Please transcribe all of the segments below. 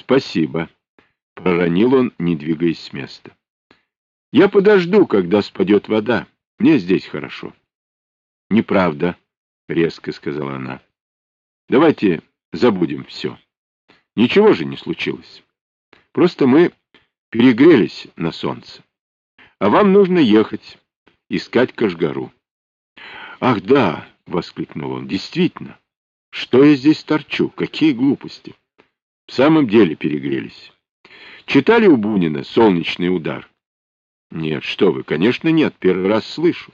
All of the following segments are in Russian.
Спасибо, — проронил он, не двигаясь с места. Я подожду, когда спадет вода. Мне здесь хорошо. Неправда, — резко сказала она. Давайте забудем все. Ничего же не случилось. Просто мы перегрелись на солнце. А вам нужно ехать, искать Кашгару. Ах, да, — воскликнул он, — действительно. Что я здесь торчу? Какие глупости! В самом деле перегрелись. Читали у Бунина «Солнечный удар»? Нет, что вы, конечно, нет, первый раз слышу.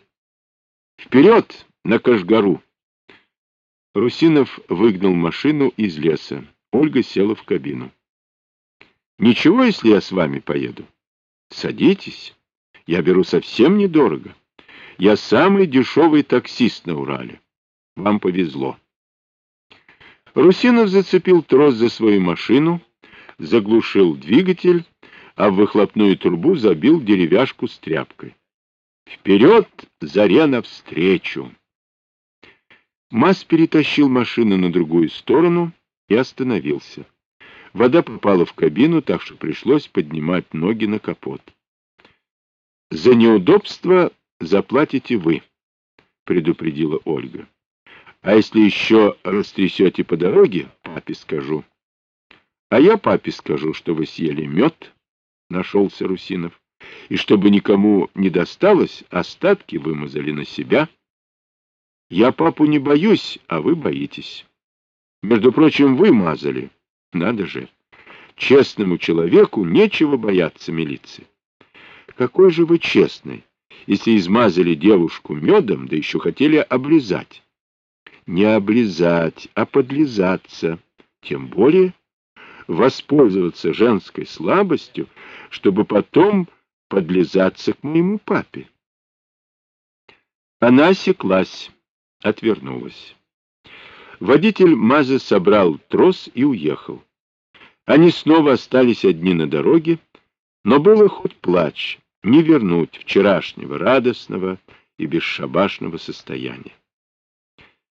Вперед на Кашгару! Русинов выгнал машину из леса. Ольга села в кабину. Ничего, если я с вами поеду? Садитесь. Я беру совсем недорого. Я самый дешевый таксист на Урале. Вам повезло. Русинов зацепил трос за свою машину, заглушил двигатель, а в выхлопную трубу забил деревяшку с тряпкой. Вперед, заре навстречу! Мас перетащил машину на другую сторону и остановился. Вода попала в кабину, так что пришлось поднимать ноги на капот. «За неудобство заплатите вы», — предупредила Ольга. А если еще растрясете по дороге, папе скажу. А я папе скажу, что вы съели мед, — нашелся Русинов, — и чтобы никому не досталось, остатки вымазали на себя. Я папу не боюсь, а вы боитесь. Между прочим, вы мазали. Надо же. Честному человеку нечего бояться милиции. Какой же вы честный, если измазали девушку медом, да еще хотели облизать не облизать, а подлизаться, тем более воспользоваться женской слабостью, чтобы потом подлизаться к моему папе. Она осеклась, отвернулась. Водитель Мазы собрал трос и уехал. Они снова остались одни на дороге, но было хоть плач, не вернуть вчерашнего радостного и бесшабашного состояния.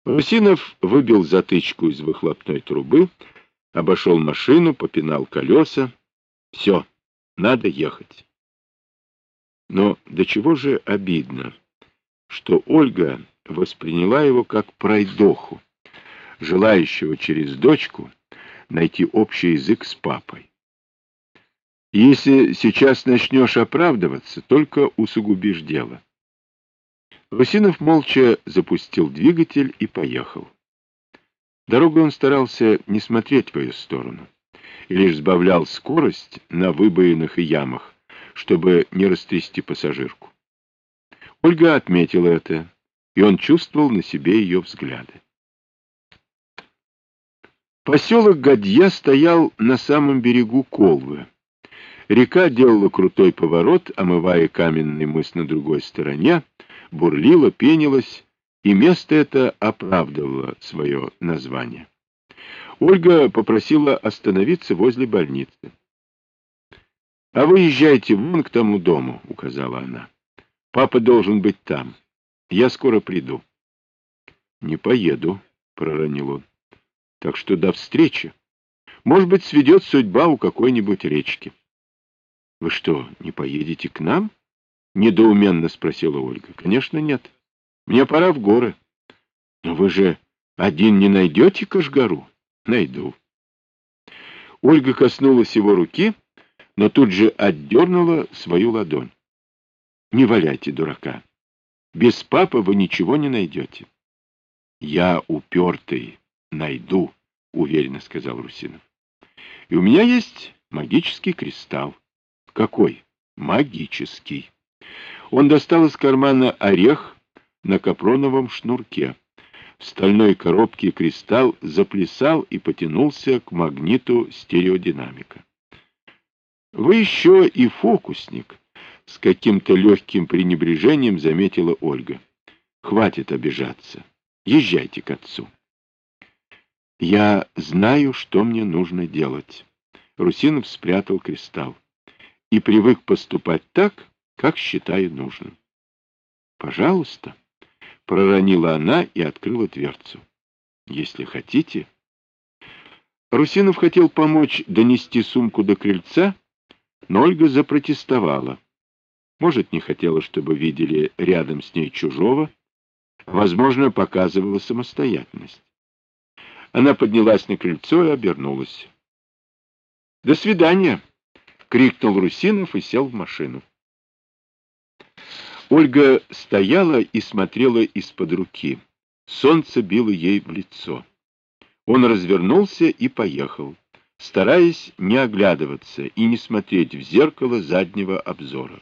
Русинов выбил затычку из выхлопной трубы, обошел машину, попинал колеса. Все, надо ехать. Но до чего же обидно, что Ольга восприняла его как пройдоху, желающего через дочку найти общий язык с папой. если сейчас начнешь оправдываться, только усугубишь дело. Русинов молча запустил двигатель и поехал. Дорогой он старался не смотреть в ее сторону и лишь сбавлял скорость на выбоинах и ямах, чтобы не растрясти пассажирку. Ольга отметила это, и он чувствовал на себе ее взгляды. Поселок Гадья стоял на самом берегу Колвы. Река делала крутой поворот, омывая каменный мыс на другой стороне, бурлила, пенилась, и место это оправдывало свое название. Ольга попросила остановиться возле больницы. — А вы езжайте вон к тому дому, — указала она. — Папа должен быть там. Я скоро приду. — Не поеду, — проронил он. — Так что до встречи. Может быть, сведет судьба у какой-нибудь речки. — Вы что, не поедете к нам? —— недоуменно спросила Ольга. — Конечно, нет. Мне пора в горы. — Но вы же один не найдете Кашгару? — Найду. Ольга коснулась его руки, но тут же отдернула свою ладонь. — Не валяйте дурака. Без папы вы ничего не найдете. — Я упертый, найду, — уверенно сказал Русинов. — И у меня есть магический кристалл. — Какой? — Магический. Он достал из кармана орех на капроновом шнурке. В стальной коробке кристалл заплясал и потянулся к магниту стереодинамика. «Вы еще и фокусник», — с каким-то легким пренебрежением заметила Ольга. «Хватит обижаться. Езжайте к отцу». «Я знаю, что мне нужно делать». Русинов спрятал кристалл и привык поступать так, как считаю нужным. Пожалуйста, проронила она и открыла дверцу. Если хотите. Русинов хотел помочь донести сумку до крыльца, но Ольга запротестовала. Может, не хотела, чтобы видели рядом с ней чужого, возможно, показывала самостоятельность. Она поднялась на крыльцо и обернулась. «До свидания!» — крикнул Русинов и сел в машину. Ольга стояла и смотрела из-под руки. Солнце било ей в лицо. Он развернулся и поехал, стараясь не оглядываться и не смотреть в зеркало заднего обзора.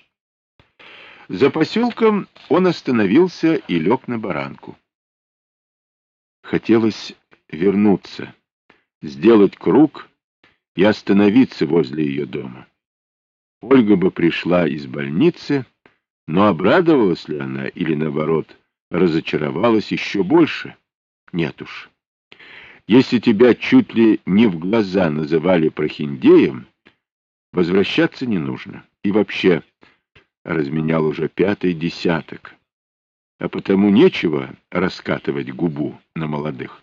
За поселком он остановился и лег на баранку. Хотелось вернуться, сделать круг и остановиться возле ее дома. Ольга бы пришла из больницы, но обрадовалась ли она или, наоборот, разочаровалась еще больше? Нет уж. Если тебя чуть ли не в глаза называли прохиндеем, возвращаться не нужно. И вообще, разменял уже пятый десяток. А потому нечего раскатывать губу на молодых.